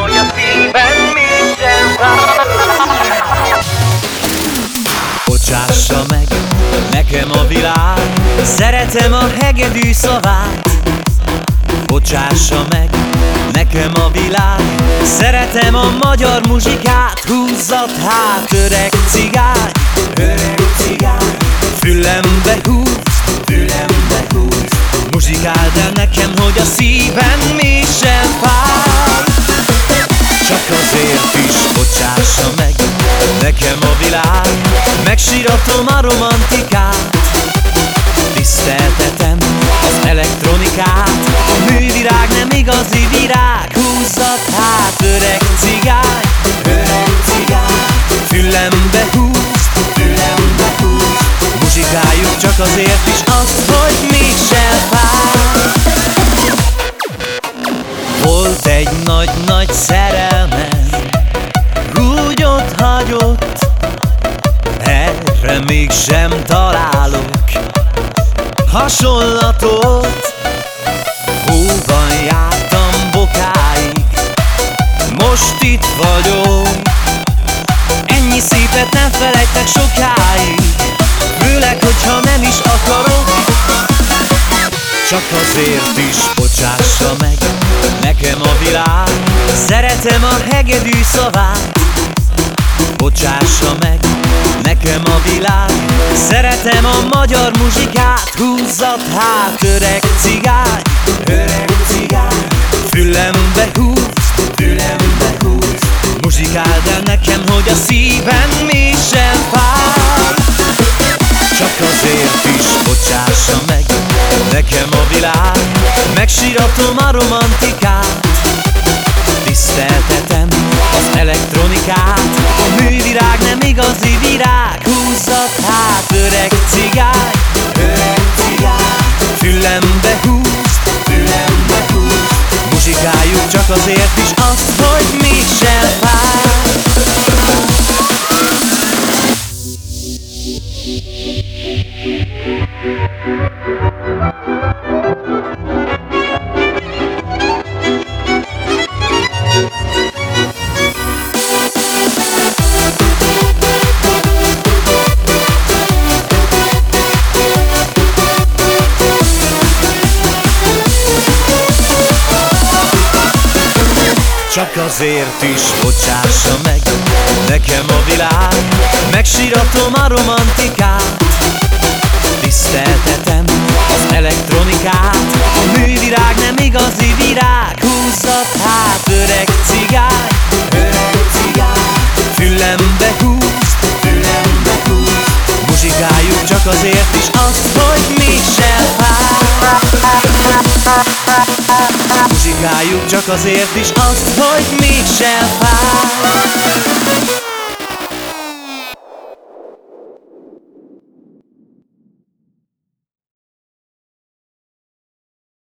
hogy a szívem minden Bocsássa meg nekem a világ, szeretem a hegedű szavát. Bocsássa meg nekem a világ, szeretem a magyar muzsikát. Húzzat hát, öreg cigány, öreg cigány, fülembe húz, fülembe húz. Muzsikáld el nekem, hogy a szív Megsíratom a romantikát. Tiszteltetem az elektronikát A művirág nem igazi virág. Húzzat hát öreg cigány Öreg cigány. Fülembe húz, fülembe húz Muzsikáljuk csak azért is azt, hogy mégsem fáj. Volt egy nagy-nagy szerelmem. Úgy ott hagyott Erre mégsem találok hasonlatot Hóban jártam bokáig. Most itt vagyok Ennyi szépet nem felejtek sokáig. Főleg, hogyha nem is akarok. Csak azért is bocsássa meg Nekem a világ. Szeretem a hegedű szavát Szeretem a magyar muzsikát Húzzat hát öreg cigány Öreg cigány. Fülembe húz, fülembe húz Muzsikáld el nekem, hogy a szívem mi sem fáj. Csak azért is bocsássa meg Nekem a világ. Megsíratom a romantikát Tiszteltetem azért Csak azért is bocsássa meg nekem a világ. Megsíratom a romantikát Tiszteltetem az elektronikát. A művirág nem igazi virág Húzzat hát öreg cigány Öreg cigány Fülembe húz, fülembe húz Muzsikáljuk csak azért is azt, hogy mégsem fáj Muzsikáljuk csak azért is azt, hogy mégsem fáj